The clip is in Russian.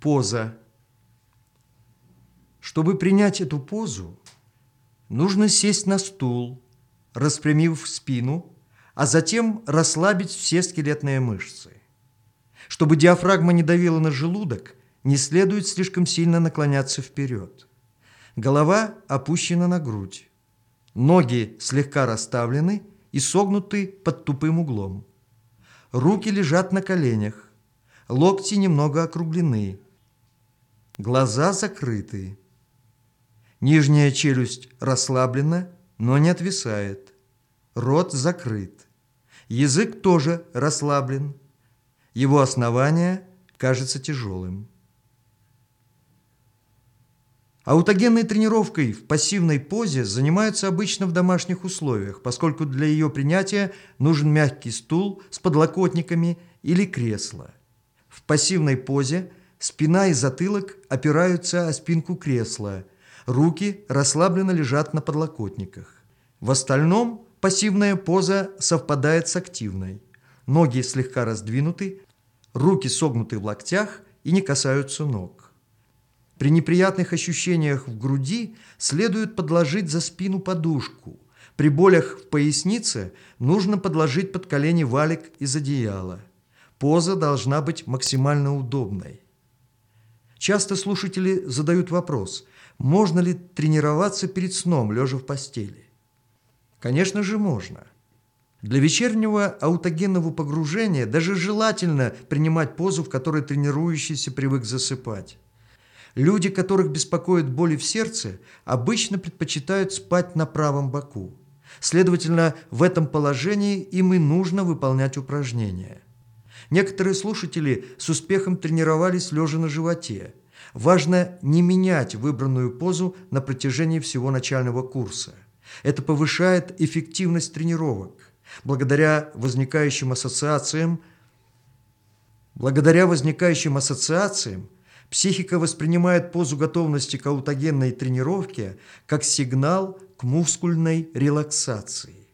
Поза. Чтобы принять эту позу, нужно сесть на стул, распрямив спину, а затем расслабить все скелетные мышцы. Чтобы диафрагма не давила на желудок, не следует слишком сильно наклоняться вперед. Голова опущена на грудь. Ноги слегка расставлены и согнуты под тупым углом. Руки лежат на коленях. Локти немного округлены. Глаза закрыты. Нижняя челюсть расслаблена, но не отвисает. Рот закрыт. Язык тоже расслаблен. Его основание кажется тяжелым. Аутогенной тренировкой в пассивной позе занимаются обычно в домашних условиях, поскольку для ее принятия нужен мягкий стул с подлокотниками или кресло. В пассивной позе спина и затылок опираются о спинку кресла, руки расслабленно лежат на подлокотниках. В остальном пассивная поза совпадает с активной. Ноги слегка раздвинуты, руки согнуты в локтях и не касаются ног. При неприятных ощущениях в груди следует подложить за спину подушку. При болях в пояснице нужно подложить под колени валик из одеяла. Поза должна быть максимально удобной. Часто слушатели задают вопрос, можно ли тренироваться перед сном, лежа в постели. Конечно же, можно. Для вечернего аутогенного погружения даже желательно принимать позу, в которой тренирующийся привык засыпать. Люди, которых беспокоит боли в сердце, обычно предпочитают спать на правом боку. Следовательно, в этом положении им и нужно выполнять упражнения. Некоторые слушатели с успехом тренировались лежа на животе. Важно не менять выбранную позу на протяжении всего начального курса. Это повышает эффективность тренировок. Благодаря возникающим ассоциациям, благодаря возникающим ассоциациям Психика воспринимает позу готовности к аутогенной тренировке как сигнал к мускульной релаксации.